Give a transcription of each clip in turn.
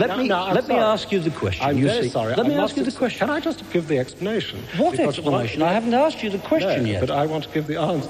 now. Let me let sorry. me ask you the question. I'm you very see. sorry. Let I me ask you the question. Can I just give the explanation? What Because explanation? what- I haven't asked you the question No, yet. But I want to give the answer.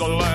To Switzerland.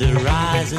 The rise